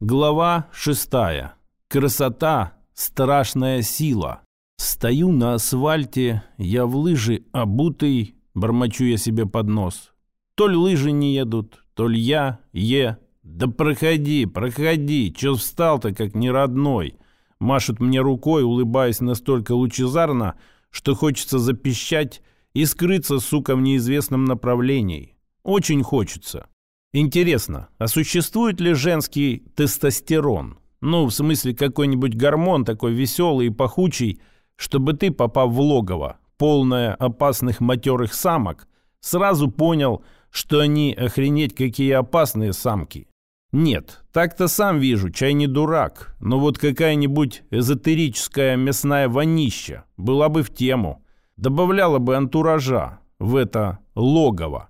Глава шестая. Красота – страшная сила. Стою на асфальте, я в лыжи обутый, бормочу я себе под нос. То ли лыжи не едут, то ли я, е. Да проходи, проходи, чё встал-то как неродной? Машет мне рукой, улыбаясь настолько лучезарно, что хочется запищать и скрыться, сука, в неизвестном направлении. Очень хочется. Интересно, а существует ли женский тестостерон? Ну, в смысле, какой-нибудь гормон такой веселый и пахучий, чтобы ты, попав в логово, полное опасных матерых самок, сразу понял, что они охренеть какие опасные самки. Нет, так-то сам вижу, чай не дурак, но вот какая-нибудь эзотерическая мясная вонища была бы в тему, добавляла бы антуража в это логово.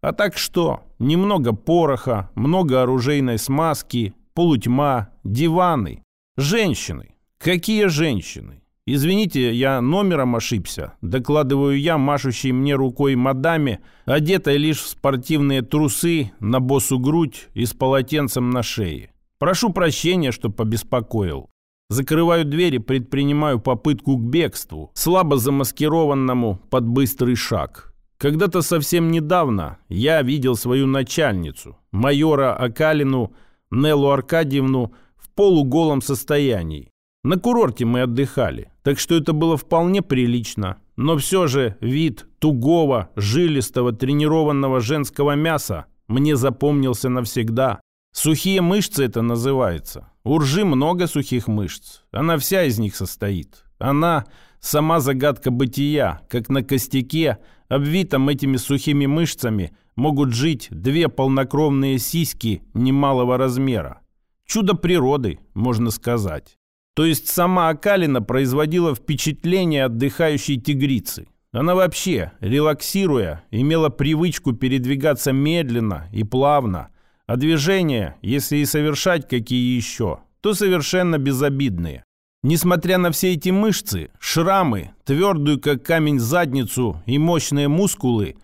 А так что? Немного пороха, много оружейной смазки, полутьма, диваны. Женщины. Какие женщины? Извините, я номером ошибся. Докладываю я, машущей мне рукой мадаме, одетой лишь в спортивные трусы, на босу грудь и с полотенцем на шее. Прошу прощения, что побеспокоил. Закрываю дверь и предпринимаю попытку к бегству, слабо замаскированному под быстрый шаг. Когда-то совсем недавно я видел свою начальницу, майора Акалину Неллу Аркадьевну, в полуголом состоянии. На курорте мы отдыхали, так что это было вполне прилично. Но все же вид тугого, жилистого, тренированного женского мяса мне запомнился навсегда. Сухие мышцы это называется. У ржи много сухих мышц. Она вся из них состоит. Она сама загадка бытия, как на костяке обвитом этими сухими мышцами, могут жить две полнокровные сиськи немалого размера. Чудо природы, можно сказать. То есть сама Акалина производила впечатление отдыхающей тигрицы. Она вообще, релаксируя, имела привычку передвигаться медленно и плавно, а движения, если и совершать какие еще, то совершенно безобидные. Несмотря на все эти мышцы, шрамы, твердую как камень задницу и мощные мускулы,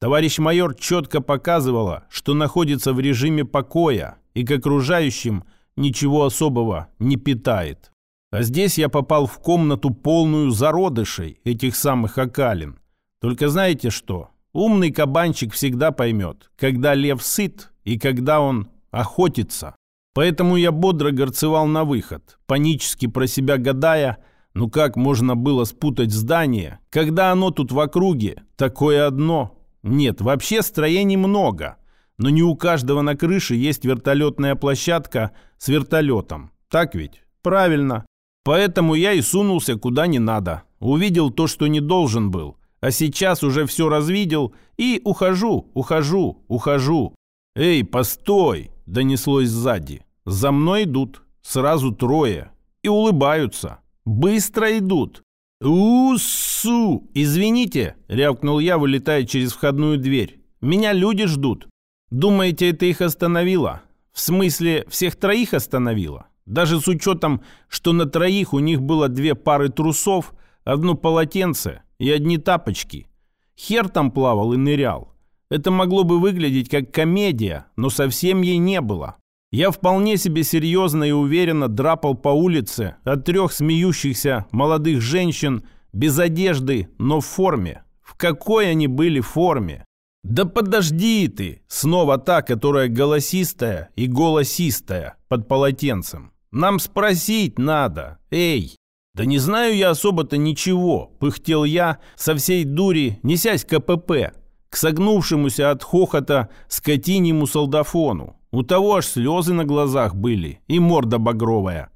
товарищ майор четко показывала, что находится в режиме покоя и к окружающим ничего особого не питает. А здесь я попал в комнату полную зародышей этих самых окалин. Только знаете что? Умный кабанчик всегда поймет, когда лев сыт и когда он охотится. Поэтому я бодро горцевал на выход, панически про себя гадая, ну как можно было спутать здание, когда оно тут в округе, такое одно? Нет, вообще строений много, но не у каждого на крыше есть вертолетная площадка с вертолетом. Так ведь? Правильно. Поэтому я и сунулся куда не надо. Увидел то, что не должен был. А сейчас уже все развидел и ухожу, ухожу, ухожу. «Эй, постой!» — донеслось сзади. За мной идут, сразу трое, и улыбаются. Быстро идут. «Усу! Извините!» — рявкнул я, вылетая через входную дверь. «Меня люди ждут. Думаете, это их остановило? В смысле, всех троих остановило? Даже с учетом, что на троих у них было две пары трусов, одно полотенце и одни тапочки. Хер там плавал и нырял. Это могло бы выглядеть как комедия, но совсем ей не было. Я вполне себе серьезно и уверенно драпал по улице от трех смеющихся молодых женщин без одежды, но в форме. В какой они были форме? «Да подожди ты!» Снова та, которая голосистая и голосистая под полотенцем. «Нам спросить надо! Эй!» «Да не знаю я особо-то ничего», — пыхтел я со всей дури, несясь к КПП, к согнувшемуся от хохота скотинему солдафону. У того аж слезы на глазах были и морда багровая.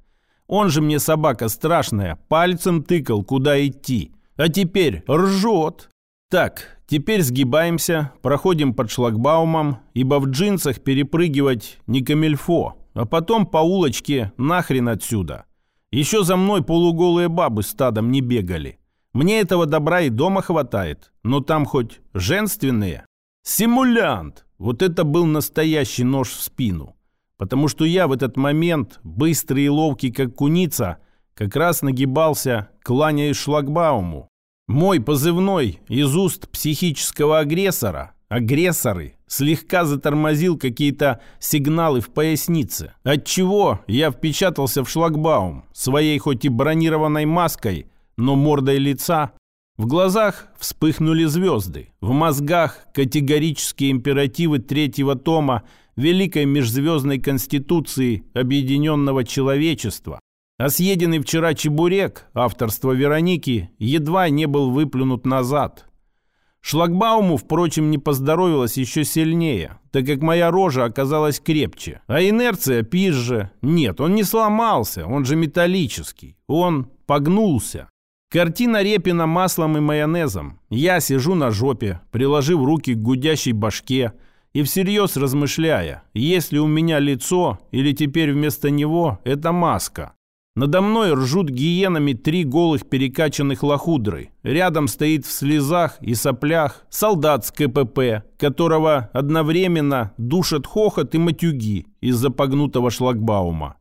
Он же мне собака страшная, пальцем тыкал, куда идти. А теперь ржет. Так, теперь сгибаемся, проходим под шлагбаумом, ибо в джинсах перепрыгивать не камельфо, а потом по улочке нахрен отсюда. Еще за мной полуголые бабы стадом не бегали. Мне этого добра и дома хватает, но там хоть женственные. Симулянт! Вот это был настоящий нож в спину. Потому что я в этот момент, быстрый и ловкий, как куница, как раз нагибался, кланяясь шлагбауму. Мой позывной из уст психического агрессора агрессоры, слегка затормозил какие-то сигналы в пояснице, отчего я впечатался в шлагбаум своей хоть и бронированной маской, но мордой лица. В глазах вспыхнули звезды, в мозгах категорические императивы третьего тома Великой Межзвездной Конституции Объединенного Человечества. А съеденный вчера чебурек, авторства Вероники, едва не был выплюнут назад – Шлагбауму, впрочем, не поздоровилось еще сильнее, так как моя рожа оказалась крепче. А инерция пизже. Нет, он не сломался, он же металлический. Он погнулся. Картина Репина маслом и майонезом. Я сижу на жопе, приложив руки к гудящей башке и всерьез размышляя, есть ли у меня лицо или теперь вместо него это маска. Надо мной ржут гиенами три голых перекачанных лохудры. Рядом стоит в слезах и соплях солдат с КПП, которого одновременно душат хохот и матюги из-за погнутого шлагбаума.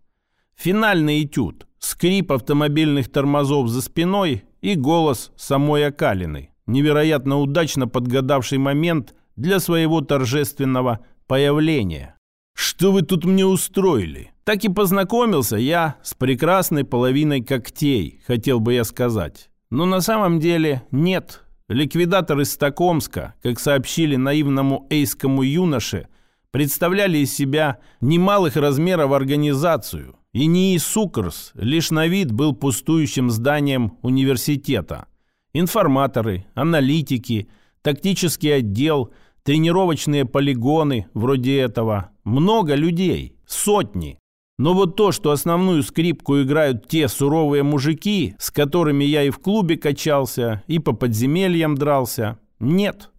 Финальный этюд. Скрип автомобильных тормозов за спиной и голос самой Акалины, невероятно удачно подгадавший момент для своего торжественного появления. «Что вы тут мне устроили?» Так и познакомился я с прекрасной половиной когтей, хотел бы я сказать. Но на самом деле нет. Ликвидаторы из Стокомска, как сообщили наивному эйскому юноше, представляли из себя немалых размеров организацию. И НИИ Сукрс лишь на вид был пустующим зданием университета. Информаторы, аналитики, тактический отдел, тренировочные полигоны вроде этого. Много людей, сотни. Но вот то, что основную скрипку играют те суровые мужики, с которыми я и в клубе качался, и по подземельям дрался, нет.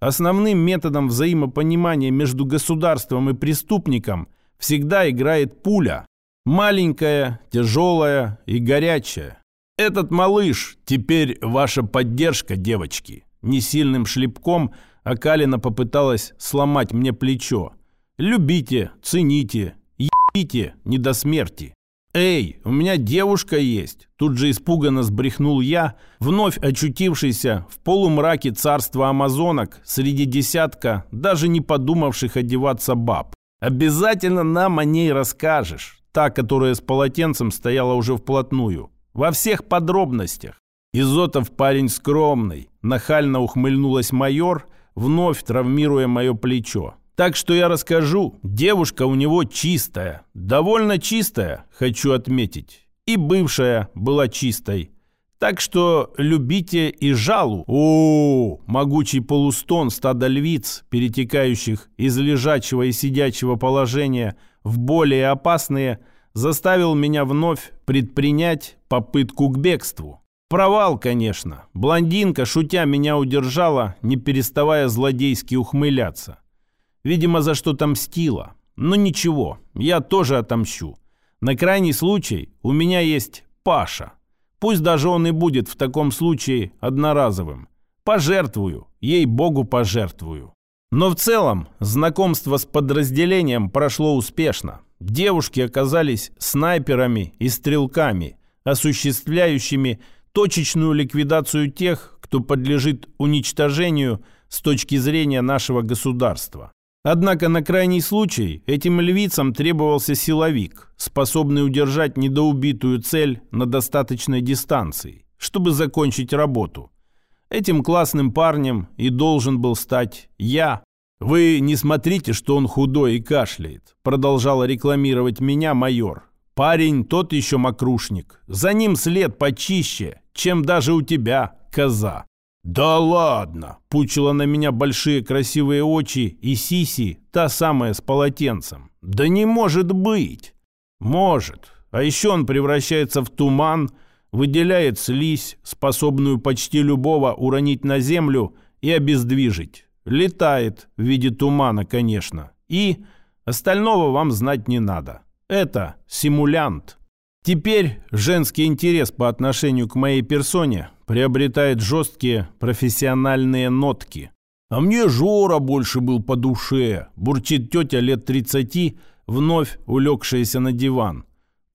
Основным методом взаимопонимания между государством и преступником всегда играет пуля. Маленькая, тяжелая и горячая. Этот малыш теперь ваша поддержка, девочки. Несильным шлепком Акалина попыталась сломать мне плечо. Любите, цените, Ебите, не до смерти. «Эй, у меня девушка есть!» Тут же испуганно сбрехнул я, вновь очутившийся в полумраке царства амазонок среди десятка, даже не подумавших одеваться баб. «Обязательно нам о ней расскажешь!» Та, которая с полотенцем стояла уже вплотную. «Во всех подробностях!» Изотов парень скромный. Нахально ухмыльнулась майор, вновь травмируя мое плечо. Так что я расскажу. Девушка у него чистая. Довольно чистая, хочу отметить. И бывшая была чистой. Так что любите и жалу. О, могучий полустон стада львиц, перетекающих из лежачего и сидячего положения в более опасные, заставил меня вновь предпринять попытку к бегству. Провал, конечно. Блондинка, шутя, меня удержала, не переставая злодейски ухмыляться. Видимо, за что-то мстила. Но ничего, я тоже отомщу. На крайний случай у меня есть Паша. Пусть даже он и будет в таком случае одноразовым. Пожертвую, ей-богу пожертвую. Но в целом знакомство с подразделением прошло успешно. Девушки оказались снайперами и стрелками, осуществляющими точечную ликвидацию тех, кто подлежит уничтожению с точки зрения нашего государства. Однако на крайний случай этим львицам требовался силовик, способный удержать недоубитую цель на достаточной дистанции, чтобы закончить работу. Этим классным парнем и должен был стать я. «Вы не смотрите, что он худой и кашляет», продолжала рекламировать меня майор. «Парень тот еще мокрушник. За ним след почище, чем даже у тебя, коза». «Да ладно!» – пучила на меня большие красивые очи и Сиси, та самая с полотенцем. «Да не может быть!» «Может. А еще он превращается в туман, выделяет слизь, способную почти любого уронить на землю и обездвижить. Летает в виде тумана, конечно. И остального вам знать не надо. Это симулянт». Теперь женский интерес по отношению к моей персоне приобретает жесткие профессиональные нотки. А мне Жора больше был по душе, бурчит тетя лет 30, вновь улегшаяся на диван.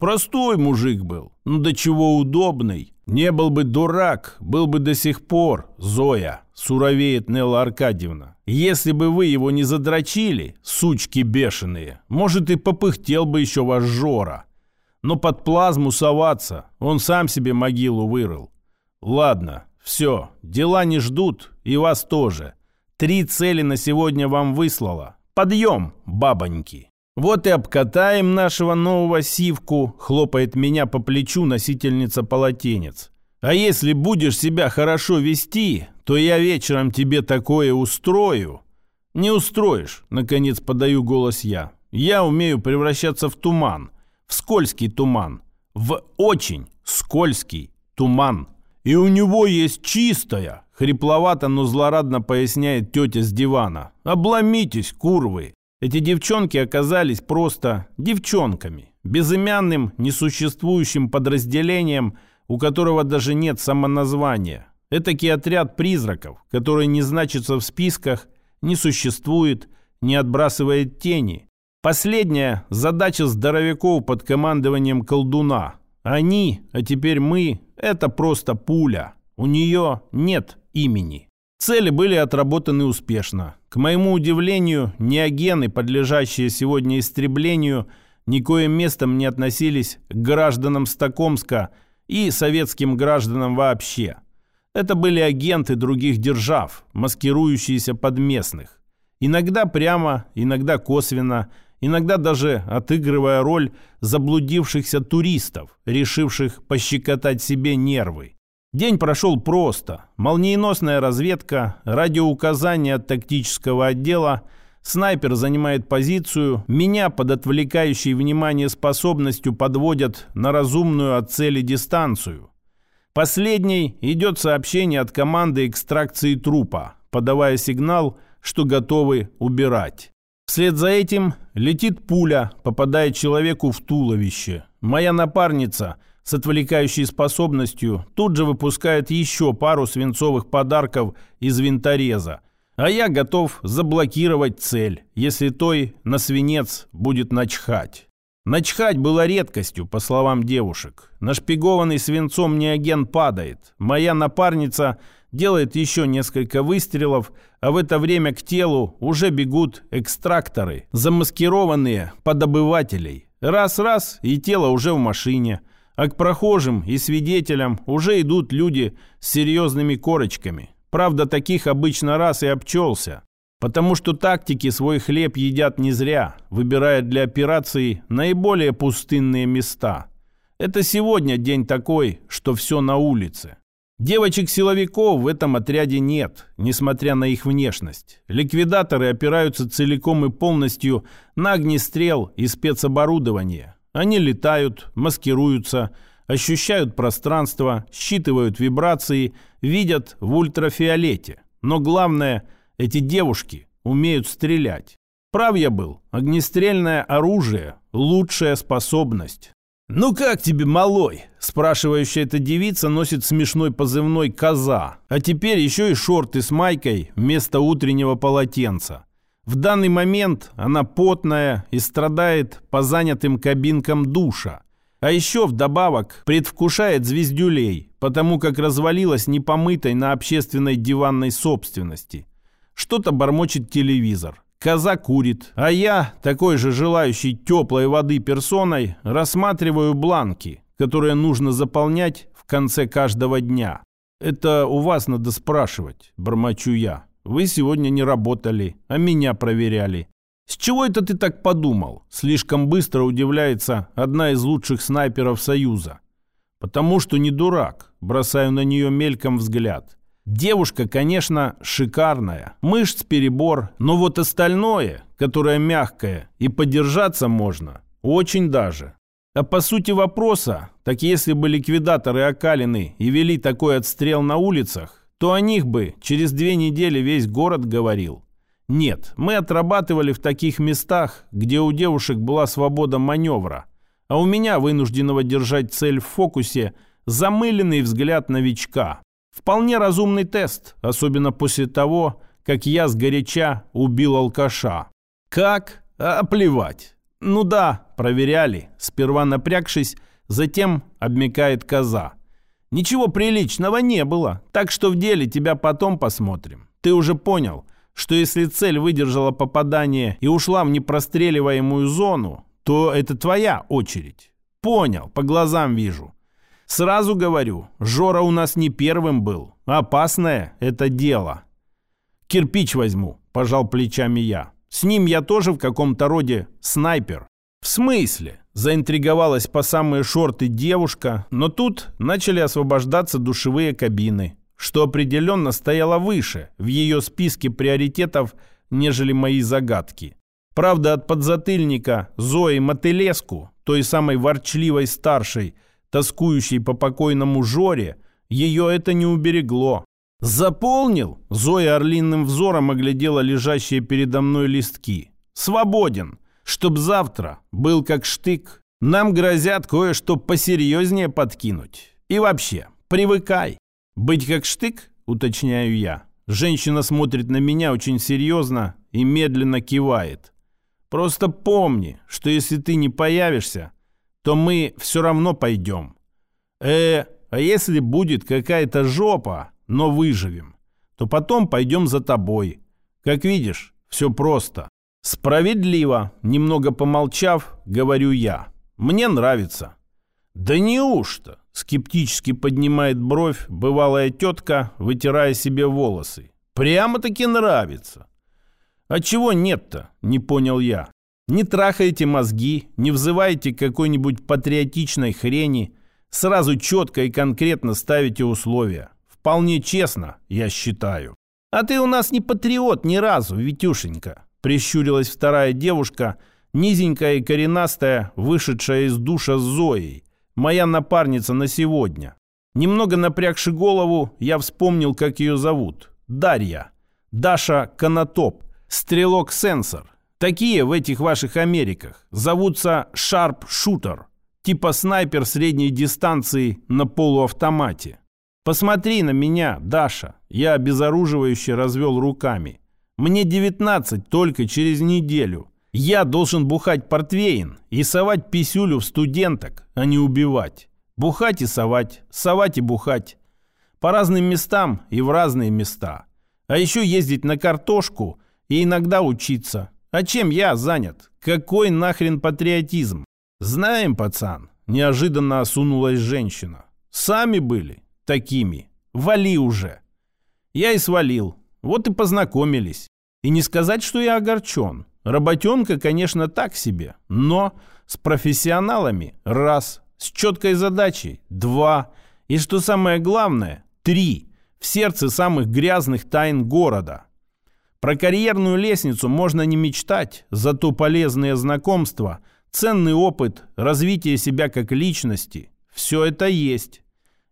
Простой мужик был, ну до чего удобный. Не был бы дурак, был бы до сих пор, Зоя. суровеет Нелла Аркадьевна. «Если бы вы его не задрочили, сучки бешеные, может, и попыхтел бы еще ваш Жора. Но под плазму соваться, он сам себе могилу вырыл. Ладно, все, дела не ждут, и вас тоже. Три цели на сегодня вам выслала. Подъем, бабоньки!» «Вот и обкатаем нашего нового сивку», — хлопает меня по плечу носительница полотенец. «А если будешь себя хорошо вести, то я вечером тебе такое устрою». «Не устроишь», — наконец подаю голос я. «Я умею превращаться в туман, в скользкий туман, в очень скользкий туман. И у него есть чистая, хрипловато, но злорадно поясняет тетя с дивана. Обломитесь, курвы. Эти девчонки оказались просто девчонками, безымянным, несуществующим подразделением, у которого даже нет самоназвания. Этакий отряд призраков, который не значится в списках, не существует, не отбрасывает тени. Последняя задача здоровяков под командованием колдуна. Они, а теперь мы, это просто пуля. У нее нет имени. Цели были отработаны успешно. К моему удивлению, неогены, подлежащие сегодня истреблению, никоим местом не относились к гражданам Стокомска и советским гражданам вообще. Это были агенты других держав, маскирующиеся под местных. Иногда прямо, иногда косвенно, иногда даже отыгрывая роль заблудившихся туристов, решивших пощекотать себе нервы. День прошел просто. Молниеносная разведка, радиоуказания от тактического отдела, снайпер занимает позицию, меня под отвлекающей внимание способностью подводят на разумную от цели дистанцию. Последней идет сообщение от команды экстракции трупа, подавая сигнал, что готовы убирать. Вслед за этим летит пуля, попадая человеку в туловище. Моя напарница – с отвлекающей способностью тут же выпускает еще пару свинцовых подарков из винтореза. А я готов заблокировать цель, если той на свинец будет начхать. Начхать было редкостью, по словам девушек. Нашпигованный свинцом неоген падает. Моя напарница делает еще несколько выстрелов, а в это время к телу уже бегут экстракторы, замаскированные под обывателей. Раз-раз, и тело уже в машине – а к прохожим и свидетелям уже идут люди с серьезными корочками. Правда, таких обычно раз и обчелся. Потому что тактики свой хлеб едят не зря, выбирая для операции наиболее пустынные места. Это сегодня день такой, что все на улице. Девочек-силовиков в этом отряде нет, несмотря на их внешность. Ликвидаторы опираются целиком и полностью на огнестрел и спецоборудование. Они летают, маскируются, ощущают пространство, считывают вибрации, видят в ультрафиолете. Но главное, эти девушки умеют стрелять. Прав я был. Огнестрельное оружие – лучшая способность. «Ну как тебе, малой?» – спрашивающая эта девица носит смешной позывной «коза», а теперь еще и шорты с майкой вместо утреннего полотенца. В данный момент она потная и страдает по занятым кабинкам душа. А еще вдобавок предвкушает звездюлей, потому как развалилась непомытой на общественной диванной собственности. Что-то бормочет телевизор. Коза курит, а я, такой же желающий теплой воды персоной, рассматриваю бланки, которые нужно заполнять в конце каждого дня. Это у вас надо спрашивать, бормочу я. Вы сегодня не работали, а меня проверяли. С чего это ты так подумал? Слишком быстро удивляется одна из лучших снайперов Союза. Потому что не дурак. Бросаю на нее мельком взгляд. Девушка, конечно, шикарная. Мышц перебор. Но вот остальное, которое мягкое и подержаться можно, очень даже. А по сути вопроса, так если бы ликвидаторы окалины и вели такой отстрел на улицах, то о них бы через две недели весь город говорил. Нет, мы отрабатывали в таких местах, где у девушек была свобода маневра, а у меня, вынужденного держать цель в фокусе, замыленный взгляд новичка. Вполне разумный тест, особенно после того, как я сгоряча убил алкаша. Как? А плевать. Ну да, проверяли. Сперва напрягшись, затем обмекает коза. Ничего приличного не было, так что в деле тебя потом посмотрим. Ты уже понял, что если цель выдержала попадание и ушла в непростреливаемую зону, то это твоя очередь. Понял, по глазам вижу. Сразу говорю, Жора у нас не первым был. Опасное это дело. Кирпич возьму, пожал плечами я. С ним я тоже в каком-то роде снайпер. В смысле? Заинтриговалась по самые шорты девушка, но тут начали освобождаться душевые кабины, что определенно стояло выше в ее списке приоритетов, нежели мои загадки. Правда, от подзатыльника Зои Мотылеску, той самой ворчливой старшей, тоскующей по покойному Жоре, ее это не уберегло. «Заполнил?» – Зоя орлиным взором оглядела лежащие передо мной листки. «Свободен!» Чтоб завтра был как штык. Нам грозят кое-что посерьезнее подкинуть. И вообще, привыкай. Быть как штык, уточняю я. Женщина смотрит на меня очень серьезно и медленно кивает. Просто помни, что если ты не появишься, то мы все равно пойдем. Э, а если будет какая-то жопа, но выживем, то потом пойдем за тобой. Как видишь, все просто. «Справедливо», — немного помолчав, говорю я. «Мне нравится». «Да неужто?» — скептически поднимает бровь бывалая тетка, вытирая себе волосы. «Прямо-таки нравится». «А чего нет-то?» — не понял я. «Не трахайте мозги, не взывайте какой-нибудь патриотичной хрени, сразу четко и конкретно ставите условия. Вполне честно, я считаю». «А ты у нас не патриот ни разу, Витюшенька», Прищурилась вторая девушка, низенькая и коренастая, вышедшая из душа с Зоей. Моя напарница на сегодня. Немного напрягши голову, я вспомнил, как ее зовут. Дарья. Даша Конотоп. Стрелок-сенсор. Такие в этих ваших Америках зовутся шарп-шутер. Типа снайпер средней дистанции на полуавтомате. Посмотри на меня, Даша. Я обезоруживающе развел руками. Мне 19 только через неделю. Я должен бухать портвейн и совать писюлю в студенток, а не убивать. Бухать и совать, совать и бухать. По разным местам и в разные места. А еще ездить на картошку и иногда учиться. А чем я занят? Какой нахрен патриотизм? Знаем, пацан, неожиданно осунулась женщина. Сами были такими. Вали уже. Я и свалил. Вот и познакомились. И не сказать, что я огорчен. Работенка, конечно, так себе, но с профессионалами – раз, с четкой задачей – два, и, что самое главное, три, в сердце самых грязных тайн города. Про карьерную лестницу можно не мечтать, зато полезные знакомства, ценный опыт, развитие себя как личности – все это есть.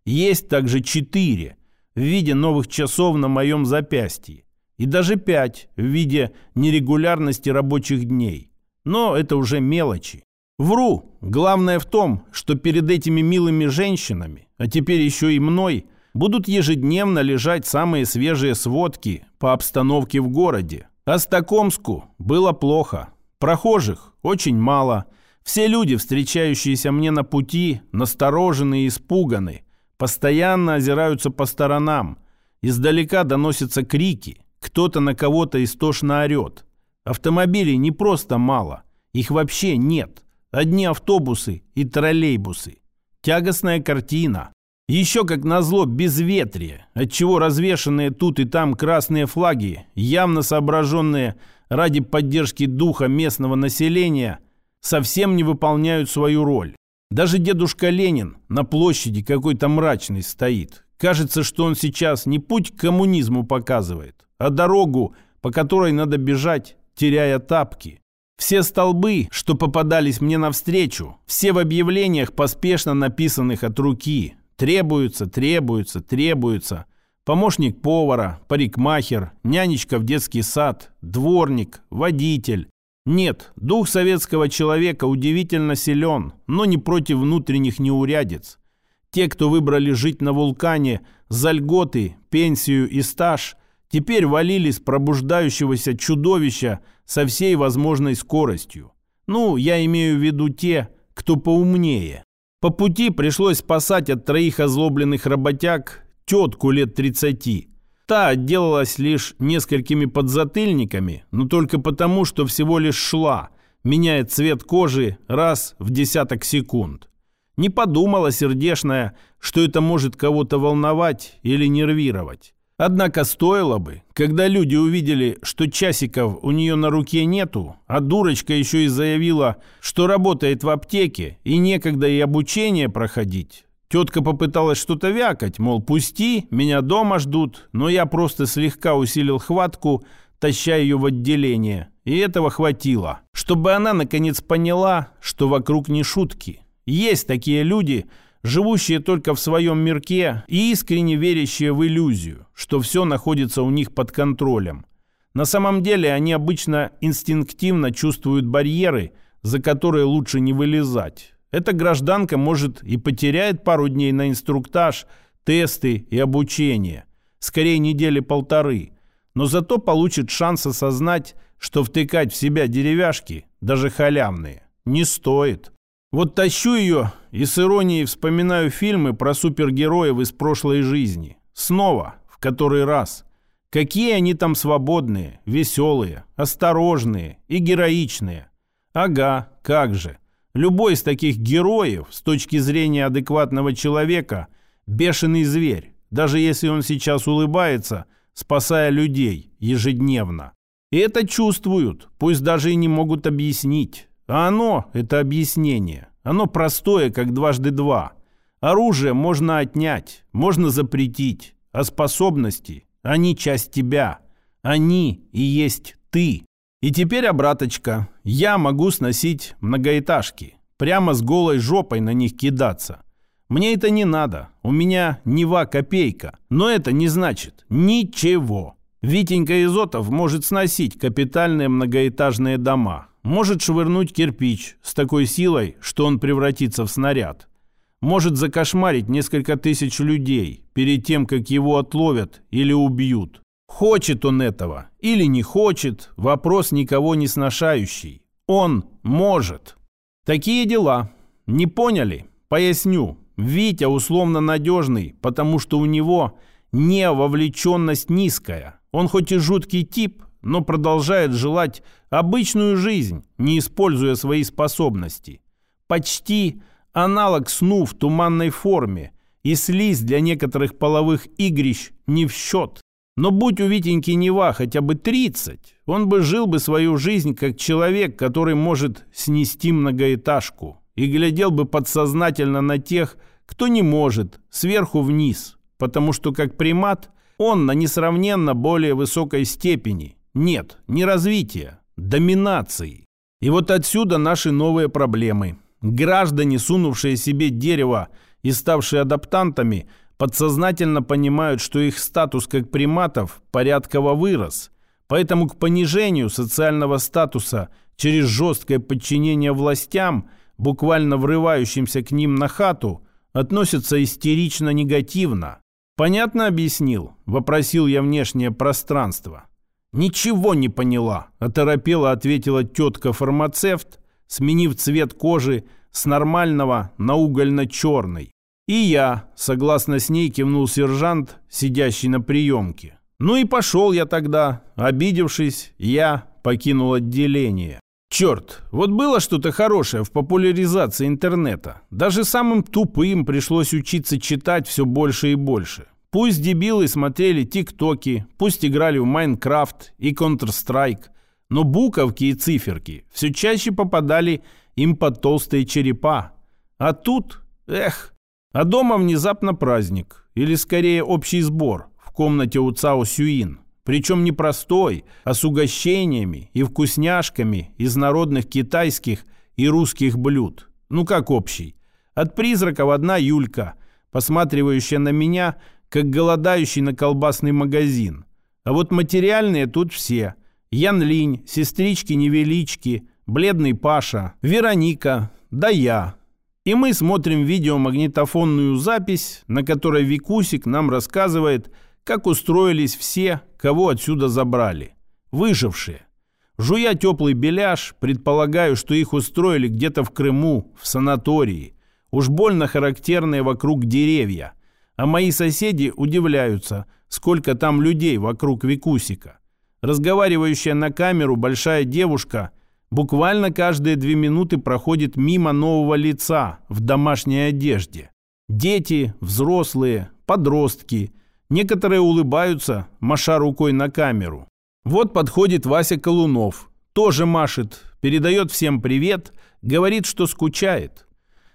Есть также четыре в виде новых часов на моем запястье и даже пять в виде нерегулярности рабочих дней. Но это уже мелочи. Вру. Главное в том, что перед этими милыми женщинами, а теперь еще и мной, будут ежедневно лежать самые свежие сводки по обстановке в городе. А Стокомску было плохо. Прохожих очень мало. Все люди, встречающиеся мне на пути, насторожены и испуганы. Постоянно озираются по сторонам. Издалека доносятся крики. Кто-то на кого-то истошно орет. Автомобилей не просто мало, их вообще нет. Одни автобусы и троллейбусы. Тягостная картина. Еще, как назло, безветрие, отчего развешанные тут и там красные флаги, явно соображенные ради поддержки духа местного населения, совсем не выполняют свою роль. Даже дедушка Ленин на площади какой-то мрачный стоит. Кажется, что он сейчас не путь к коммунизму показывает, а дорогу, по которой надо бежать, теряя тапки. Все столбы, что попадались мне навстречу, все в объявлениях, поспешно написанных от руки. Требуются, требуются, требуются. Помощник повара, парикмахер, нянечка в детский сад, дворник, водитель. Нет, дух советского человека удивительно силен, но не против внутренних неурядиц. Те, кто выбрали жить на вулкане за льготы, пенсию и стаж, теперь валили с пробуждающегося чудовища со всей возможной скоростью. Ну, я имею в виду те, кто поумнее. По пути пришлось спасать от троих озлобленных работяг тетку лет 30. Та отделалась лишь несколькими подзатыльниками, но только потому, что всего лишь шла, меняя цвет кожи раз в десяток секунд. Не подумала сердешная, что это может кого-то волновать или нервировать. Однако стоило бы, когда люди увидели, что часиков у нее на руке нету, а дурочка еще и заявила, что работает в аптеке и некогда и обучение проходить. Тетка попыталась что-то вякать, мол, пусти, меня дома ждут, но я просто слегка усилил хватку, таща ее в отделение. И этого хватило, чтобы она наконец поняла, что вокруг не шутки. Есть такие люди – живущие только в своем мирке и искренне верящие в иллюзию, что все находится у них под контролем. На самом деле они обычно инстинктивно чувствуют барьеры, за которые лучше не вылезать. Эта гражданка, может, и потеряет пару дней на инструктаж, тесты и обучение. Скорее недели полторы. Но зато получит шанс осознать, что втыкать в себя деревяшки, даже халявные, не стоит. Вот тащу ее и с иронией вспоминаю фильмы про супергероев из прошлой жизни. Снова, в который раз. Какие они там свободные, веселые, осторожные и героичные. Ага, как же. Любой из таких героев, с точки зрения адекватного человека, бешеный зверь, даже если он сейчас улыбается, спасая людей ежедневно. И это чувствуют, пусть даже и не могут объяснить. А оно, это объяснение, оно простое, как дважды два. Оружие можно отнять, можно запретить, а способности, они часть тебя. Они и есть ты. И теперь, обраточка, я могу сносить многоэтажки, прямо с голой жопой на них кидаться. Мне это не надо, у меня нева копейка, но это не значит ничего. Витенька Изотов может сносить капитальные многоэтажные дома, может швырнуть кирпич с такой силой, что он превратится в снаряд. Может закошмарить несколько тысяч людей перед тем, как его отловят или убьют. Хочет он этого или не хочет, вопрос никого не сношающий. Он может. Такие дела. Не поняли? Поясню. Витя условно надежный, потому что у него не вовлеченность низкая. Он хоть и жуткий тип, но продолжает желать обычную жизнь, не используя свои способности. Почти аналог сну в туманной форме, и слизь для некоторых половых игрищ не в счет. Но будь у Витеньки Нева хотя бы 30, он бы жил бы свою жизнь как человек, который может снести многоэтажку, и глядел бы подсознательно на тех, кто не может, сверху вниз, потому что как примат он на несравненно более высокой степени – нет, не развития, доминации. И вот отсюда наши новые проблемы. Граждане, сунувшие себе дерево и ставшие адаптантами, подсознательно понимают, что их статус как приматов порядково вырос. Поэтому к понижению социального статуса через жесткое подчинение властям, буквально врывающимся к ним на хату, относятся истерично негативно. «Понятно объяснил?» – вопросил я внешнее пространство. «Ничего не поняла», – оторопела ответила тетка-фармацевт, сменив цвет кожи с нормального на угольно-черный. И я, согласно с ней, кивнул сержант, сидящий на приемке. Ну и пошел я тогда. Обидевшись, я покинул отделение. Черт, вот было что-то хорошее в популяризации интернета. Даже самым тупым пришлось учиться читать все больше и больше. Пусть дебилы смотрели тиктоки, пусть играли в Майнкрафт и Counter-Strike, но буковки и циферки все чаще попадали им под толстые черепа. А тут, эх, а дома внезапно праздник, или скорее общий сбор в комнате у Цао Сюин. Причем не простой, а с угощениями и вкусняшками из народных китайских и русских блюд. Ну как общий? От призраков одна Юлька, посматривающая на меня – как голодающий на колбасный магазин. А вот материальные тут все. Ян Линь, сестрички-невелички, бледный Паша, Вероника, да я. И мы смотрим видеомагнитофонную запись, на которой Викусик нам рассказывает, как устроились все, кого отсюда забрали. Выжившие. Жуя теплый беляш, предполагаю, что их устроили где-то в Крыму, в санатории. Уж больно характерные вокруг деревья. А мои соседи удивляются, сколько там людей вокруг Викусика. Разговаривающая на камеру большая девушка буквально каждые две минуты проходит мимо нового лица в домашней одежде. Дети, взрослые, подростки. Некоторые улыбаются, маша рукой на камеру. Вот подходит Вася Колунов. Тоже машет, передает всем привет, говорит, что скучает.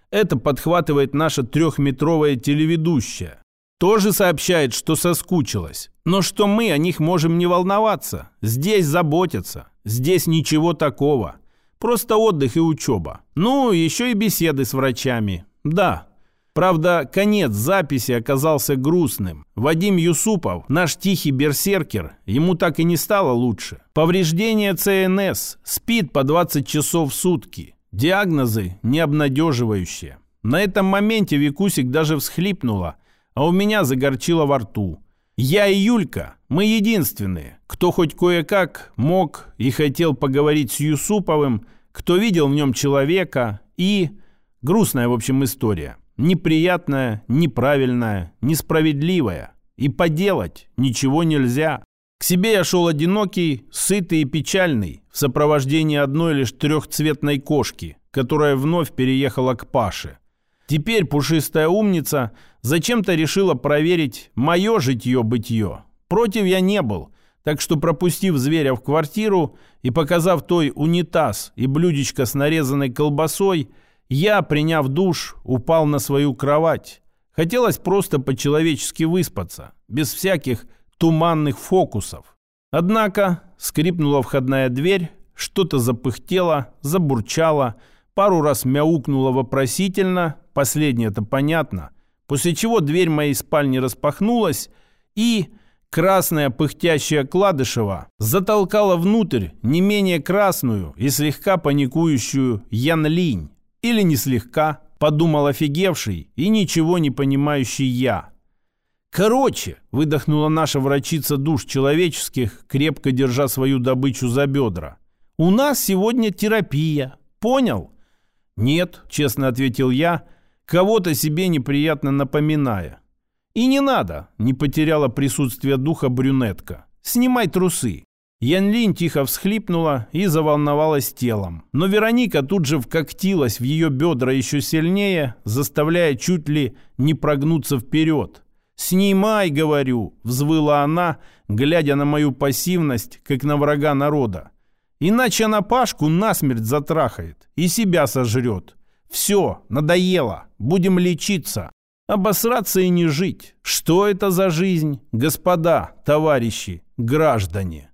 Это подхватывает наша трехметровая телеведущая. Тоже сообщает, что соскучилась. Но что мы о них можем не волноваться. Здесь заботятся. Здесь ничего такого. Просто отдых и учеба. Ну, еще и беседы с врачами. Да. Правда, конец записи оказался грустным. Вадим Юсупов, наш тихий берсеркер, ему так и не стало лучше. Повреждение ЦНС, спит по 20 часов в сутки. Диагнозы необнадеживающие. На этом моменте Викусик даже всхлипнула, а у меня загорчило во рту. Я и Юлька, мы единственные, кто хоть кое-как мог и хотел поговорить с Юсуповым, кто видел в нем человека и... Грустная, в общем, история. Неприятная, неправильная, несправедливая. И поделать ничего нельзя. К себе я шел одинокий, сытый и печальный, в сопровождении одной лишь трехцветной кошки, которая вновь переехала к Паше. Теперь пушистая умница зачем-то решила проверить мое житье-бытие. Против я не был, так что пропустив зверя в квартиру и показав той унитаз и блюдечко с нарезанной колбасой, я, приняв душ, упал на свою кровать. Хотелось просто по-человечески выспаться, без всяких туманных фокусов. Однако скрипнула входная дверь, что-то запыхтело, забурчало, пару раз мяукнуло вопросительно, последнее это понятно, после чего дверь моей спальни распахнулась, и красная пыхтящая Кладышева затолкала внутрь не менее красную и слегка паникующую Ян Линь. Или не слегка, подумал офигевший и ничего не понимающий я – «Короче», — выдохнула наша врачица душ человеческих, крепко держа свою добычу за бедра. «У нас сегодня терапия. Понял?» «Нет», — честно ответил я, кого-то себе неприятно напоминая. «И не надо», — не потеряла присутствие духа брюнетка. «Снимай трусы». Ян Линь тихо всхлипнула и заволновалась телом. Но Вероника тут же вкоктилась в ее бедра еще сильнее, заставляя чуть ли не прогнуться вперед. «Снимай, говорю!» — взвыла она, глядя на мою пассивность, как на врага народа. «Иначе она Пашку насмерть затрахает и себя сожрет. Все, надоело, будем лечиться. Обосраться и не жить. Что это за жизнь, господа, товарищи, граждане?»